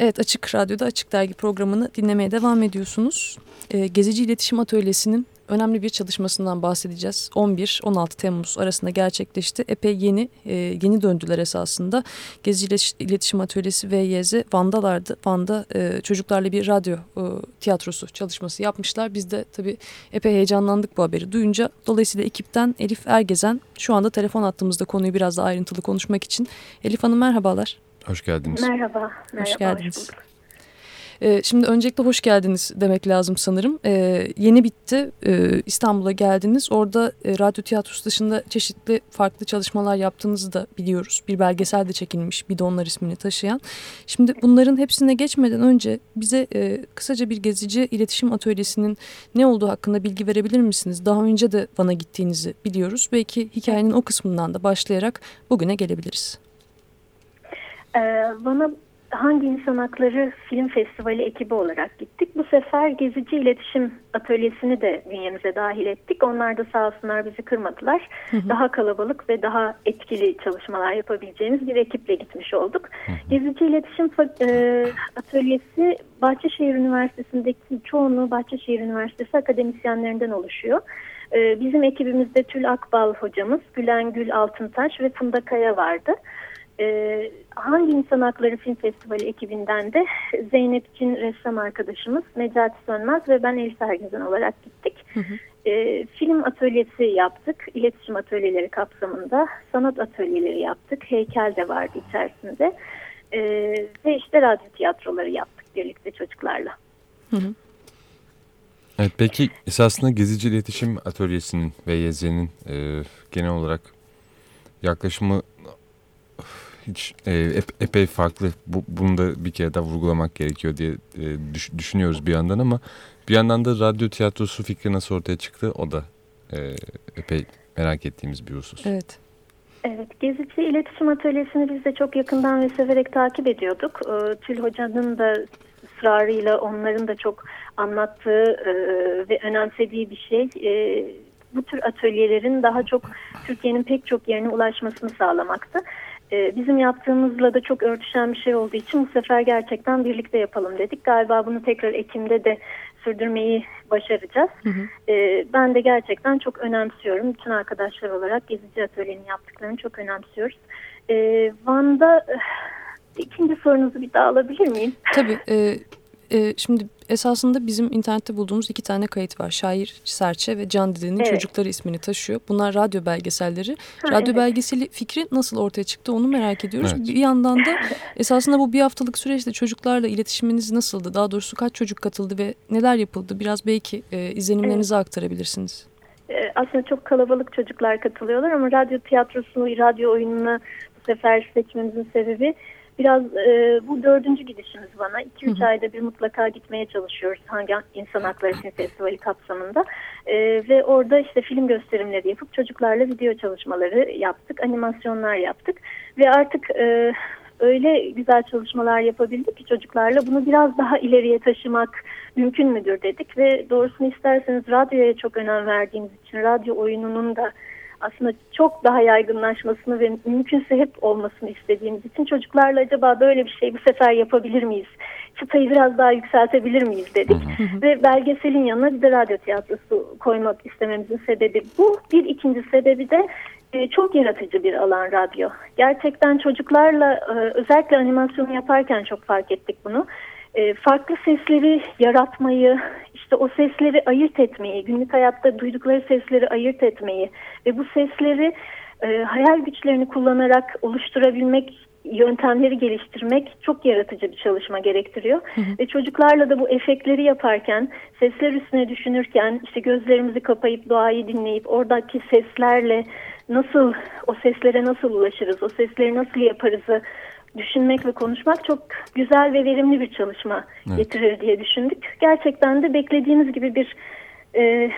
Evet Açık Radyo'da Açık Dergi programını dinlemeye devam ediyorsunuz. Ee, Gezici İletişim Atölyesi'nin önemli bir çalışmasından bahsedeceğiz. 11-16 Temmuz arasında gerçekleşti. Epey yeni e, yeni döndüler esasında. Gezici İletişim Atölyesi VYZ Van'dalardı. Van'da e, çocuklarla bir radyo e, tiyatrosu çalışması yapmışlar. Biz de tabii epey heyecanlandık bu haberi duyunca. Dolayısıyla ekipten Elif Ergezen şu anda telefon attığımızda konuyu biraz daha ayrıntılı konuşmak için. Elif Hanım merhabalar. Hoş geldiniz. Merhaba. merhaba hoş geldiniz. Hoş ee, şimdi öncelikle hoş geldiniz demek lazım sanırım. Ee, yeni bitti. Ee, İstanbul'a geldiniz. Orada e, radyo tiyatrosu dışında çeşitli farklı çalışmalar yaptığınızı da biliyoruz. Bir belgesel de çekilmiş Bidonlar ismini taşıyan. Şimdi bunların hepsine geçmeden önce bize e, kısaca bir gezici iletişim atölyesinin ne olduğu hakkında bilgi verebilir misiniz? Daha önce de Van'a gittiğinizi biliyoruz. Belki hikayenin o kısmından da başlayarak bugüne gelebiliriz. Ee, Van'a Hangi İnsan Hakları Film Festivali ekibi olarak gittik. Bu sefer Gezici İletişim Atölyesi'ni de bünyemize dahil ettik. Onlar da sağ olsunlar bizi kırmadılar. Hı hı. Daha kalabalık ve daha etkili çalışmalar yapabileceğimiz bir ekiple gitmiş olduk. Hı hı. Gezici İletişim e, Atölyesi Bahçeşehir Üniversitesi'ndeki çoğunluğu Bahçeşehir Üniversitesi akademisyenlerinden oluşuyor. E, bizim ekibimizde Tül Akbal hocamız, Gülen Gül Altıntaş ve Funda Kaya vardı. Ee, hangi İnsan Hakları Film Festivali ekibinden de Zeynep Cin ressam arkadaşımız Necati Sönmez ve ben Elif Ergezen olarak gittik. Hı hı. Ee, film atölyesi yaptık, iletişim atölyeleri kapsamında sanat atölyeleri yaptık, heykel de vardı içerisinde ee, ve işte radyo tiyatroları yaptık birlikte çocuklarla. Hı hı. Evet, peki esasında Gezici İletişim Atölyesi'nin ve YZ'nin e, genel olarak yaklaşımı hiç e, ep, epey farklı. Bu, bunu da bir kere daha vurgulamak gerekiyor diye e, düş, düşünüyoruz bir yandan ama bir yandan da radyo tiyatrosu fikri nasıl ortaya çıktı o da e, epey merak ettiğimiz bir husus. Evet. Evet, Gezici İletişim Atölyesi'ni biz de çok yakından ve severek takip ediyorduk. E, Tül Hoca'nın da ısrarıyla onların da çok anlattığı e, ve önemsediği bir şey. E, bu tür atölyelerin daha çok Türkiye'nin pek çok yerine ulaşmasını sağlamaktı. Ee, bizim yaptığımızla da çok örtüşen bir şey olduğu için bu sefer gerçekten birlikte yapalım dedik. Galiba bunu tekrar Ekim'de de sürdürmeyi başaracağız. Hı hı. Ee, ben de gerçekten çok önemsiyorum. Bütün arkadaşlar olarak Gezici Atölye'nin yaptıklarını çok önemsiyoruz. Ee, Van'da eh, ikinci sorunuzu bir daha alabilir miyim? Tabii. E, e, şimdi esasında bizim internette bulduğumuz iki tane kayıt var. Şair Serçe ve Can Dide'nin evet. Çocukları ismini taşıyor. Bunlar radyo belgeselleri. Ha, radyo evet. belgeseli fikri nasıl ortaya çıktı onu merak ediyoruz. Evet. Bir yandan da esasında bu bir haftalık süreçte çocuklarla iletişiminiz nasıldı? Daha doğrusu kaç çocuk katıldı ve neler yapıldı? Biraz belki e, izlenimlerinizi evet. aktarabilirsiniz. E, aslında çok kalabalık çocuklar katılıyorlar ama radyo tiyatrosunu, radyo oyununu bu sefer seçmemizin sebebi biraz e, bu dördüncü gidişimiz bana. 2-3 ayda bir mutlaka gitmeye çalışıyoruz hangi insan hakları film festivali kapsamında. E, ve orada işte film gösterimleri yapıp çocuklarla video çalışmaları yaptık, animasyonlar yaptık. Ve artık e, öyle güzel çalışmalar yapabildik ki çocuklarla bunu biraz daha ileriye taşımak mümkün müdür dedik. Ve doğrusunu isterseniz radyoya çok önem verdiğimiz için radyo oyununun da aslında çok daha yaygınlaşmasını ve mümkünse hep olmasını istediğimiz için çocuklarla acaba böyle bir şey bu sefer yapabilir miyiz? Çıtayı biraz daha yükseltebilir miyiz dedik. Hı hı. Ve belgeselin yanına bir de radyo tiyatrosu koymak istememizin sebebi bu. Bir ikinci sebebi de e, çok yaratıcı bir alan radyo. Gerçekten çocuklarla e, özellikle animasyonu yaparken çok fark ettik bunu. E, farklı sesleri yaratmayı, işte o sesleri ayırt etmeyi, günlük hayatta duydukları sesleri ayırt etmeyi ve bu sesleri e, hayal güçlerini kullanarak oluşturabilmek yöntemleri geliştirmek çok yaratıcı bir çalışma gerektiriyor. Hı hı. Ve çocuklarla da bu efektleri yaparken, sesler üstüne düşünürken, işte gözlerimizi kapayıp doğayı dinleyip oradaki seslerle nasıl, o seslere nasıl ulaşırız, o sesleri nasıl yaparızı düşünmek ve konuşmak çok güzel ve verimli bir çalışma evet. getirir diye düşündük. Gerçekten de beklediğimiz gibi bir e,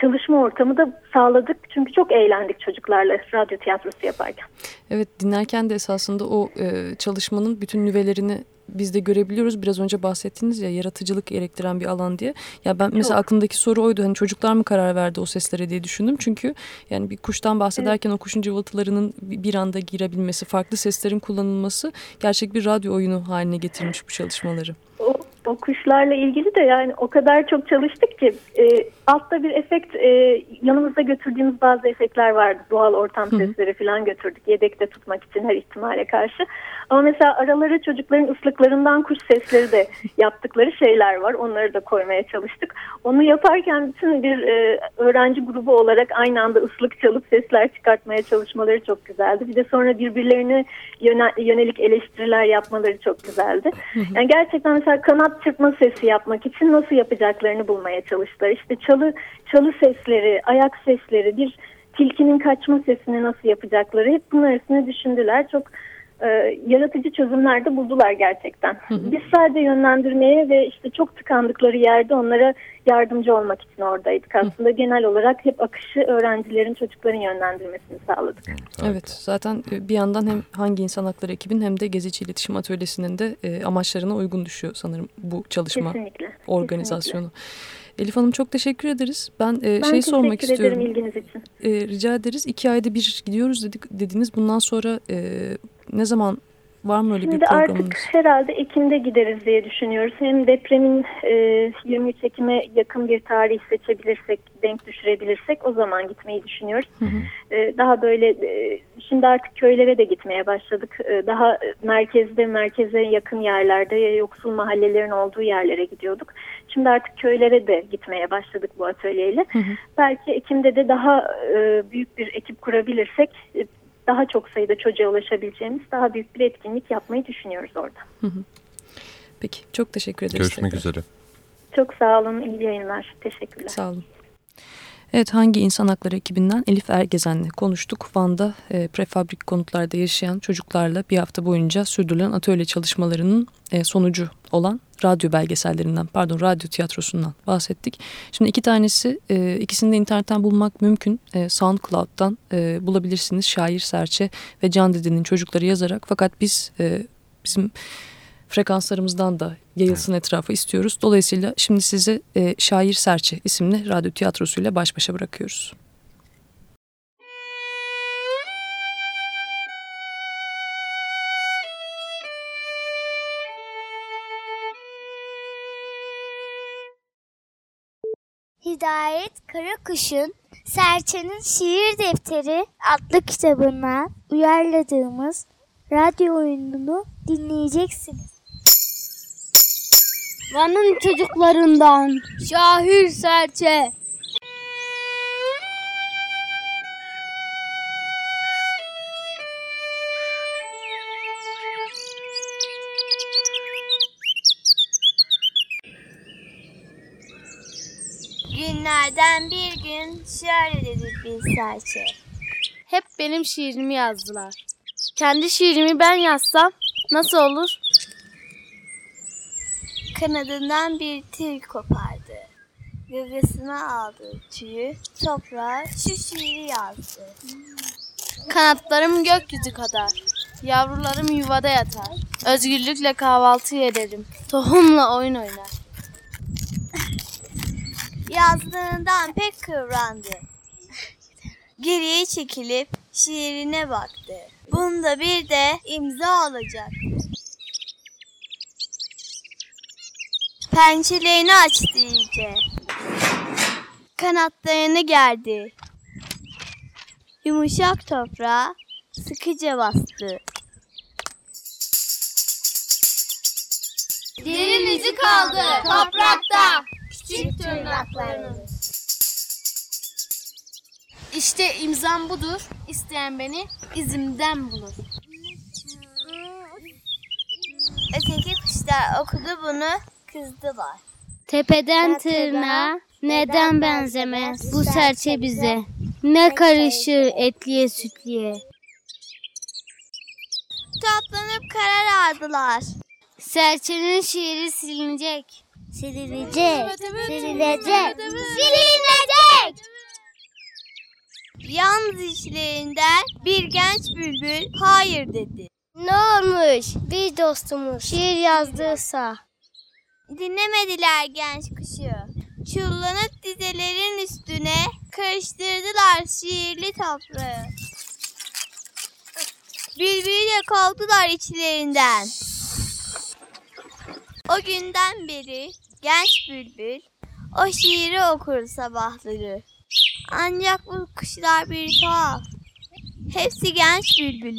çalışma ortamı da sağladık. Çünkü çok eğlendik çocuklarla radyo tiyatrosu yaparken. Evet dinlerken de esasında o e, çalışmanın bütün nüvelerini biz de görebiliyoruz. Biraz önce bahsettiniz ya yaratıcılık gerektiren bir alan diye. Ya ben mesela Çok. aklımdaki soru oydu. Hani çocuklar mı karar verdi o seslere diye düşündüm. Çünkü yani bir kuştan bahsederken evet. o kuşun cıvıltılarının bir anda girebilmesi, farklı seslerin kullanılması gerçek bir radyo oyunu haline getirmiş bu çalışmaları. O o kuşlarla ilgili de yani o kadar çok çalıştık ki e, altta bir efekt e, yanımızda götürdüğümüz bazı efektler vardı. Doğal ortam sesleri falan götürdük yedekte tutmak için her ihtimale karşı. Ama mesela aralara çocukların ıslıklarından kuş sesleri de yaptıkları şeyler var. Onları da koymaya çalıştık. Onu yaparken bütün bir e, öğrenci grubu olarak aynı anda ıslık çalıp sesler çıkartmaya çalışmaları çok güzeldi. Bir de sonra birbirlerine yönelik eleştiriler yapmaları çok güzeldi. Yani gerçekten mesela kanat çırpma sesi yapmak için nasıl yapacaklarını bulmaya çalıştılar. İşte çalı çalı sesleri, ayak sesleri, bir tilkinin kaçma sesini nasıl yapacakları hep bunun arasında düşündüler. Çok e, yaratıcı çözümler de buldular gerçekten. Hı hı. Biz sadece yönlendirmeye ve işte çok tıkandıkları yerde onlara yardımcı olmak için oradaydık. Aslında hı. genel olarak hep akışı öğrencilerin, çocukların yönlendirmesini sağladık. Evet, zaten e, bir yandan hem hangi insan hakları ekibin hem de gezici iletişim atölyesinin de e, amaçlarına uygun düşüyor sanırım bu çalışma Kesinlikle. organizasyonu. Kesinlikle. Elif Hanım çok teşekkür ederiz. Ben, e, ben şey sormak istiyorum. Ben teşekkür ederim ilginiz için. E, rica ederiz. İki ayda bir gidiyoruz dedik, dediniz. Bundan sonra e, ne zaman Var mı öyle Şimdi bir programınız? Artık herhalde Ekim'de gideriz diye düşünüyoruz. Hem depremin e, 23 Ekim'e yakın bir tarih seçebilirsek, denk düşürebilirsek o zaman gitmeyi düşünüyoruz. Hı hı. E, daha böyle e, şimdi artık köylere de gitmeye başladık. E, daha merkezde, merkeze yakın yerlerde, yoksul mahallelerin olduğu yerlere gidiyorduk. Şimdi artık köylere de gitmeye başladık bu atölyeyle. Hı hı. Belki Ekim'de de daha e, büyük bir ekip kurabilirsek e, daha çok sayıda çocuğa ulaşabileceğimiz daha büyük bir etkinlik yapmayı düşünüyoruz orada. Hı hı. Peki çok teşekkür ederiz. Görüşmek tekrar. üzere. Çok sağ olun. İyi yayınlar. Teşekkürler. Sağ olun. Evet hangi insan hakları ekibinden Elif Ergezen'le konuştuk. Van'da e, prefabrik konutlarda yaşayan çocuklarla bir hafta boyunca sürdürülen atölye çalışmalarının e, sonucu olan radyo belgesellerinden pardon radyo tiyatrosundan bahsettik. Şimdi iki tanesi e, ikisini de internetten bulmak mümkün. E, SoundCloud'dan e, bulabilirsiniz. Şair Serçe ve Can Dede'nin çocukları yazarak fakat biz e, bizim frekanslarımızdan da yayılsın etrafa istiyoruz. Dolayısıyla şimdi size e, Şair Serçe isimli radyo tiyatrosuyla baş başa bırakıyoruz. Hidayet Karakuş'un Serçe'nin Şiir Defteri adlı kitabından uyarladığımız radyo oyununu dinleyeceksiniz. Van'ın çocuklarından Şahir Serçe Günlerden bir gün şöyle dedi bir serçe. Hep benim şiirimi yazdılar. Kendi şiirimi ben yazsam nasıl olur? Kanadından bir tel kopardı. Gagasına aldı tüyü, toprağa şu şiiri yazdı. Kanatlarım gökyüzü kadar, yavrularım yuvada yatar. Özgürlükle kahvaltı ederim, tohumla oyun oynar. Yazdığından pek kıvrandı. Geriye çekilip şiirine baktı. Bunda bir de imza olacak. Pençelerini açtı iyice. Kanatlarını gerdi. Yumuşak toprağa sıkıca bastı. Derin izi kaldı toprakta. Küçük tırnaklarının. İşte imzam budur. İsteyen beni izimden bulur. Öteki kuşlar okudu bunu, kızdılar. Tepeden tırnağa neden benzemez bu serçe bize? Ne karışır etliye sütliye? Toplanıp karar aldılar. Serçenin şiiri silinecek. Silinecek. Silinecek. Silinecek. Yalnız içlerinden bir genç bülbül hayır dedi. Ne olmuş? Bir dostumuz şiir yazdıysa. Dinlemediler genç kuşu. Çullanıp dizelerin üstüne karıştırdılar şiirli toprağı. Bülbülü kovdular içlerinden. O günden beri genç bülbül o şiiri okur sabahları. Ancak bu kuşlar bir tuhaf. Hepsi genç bülbül.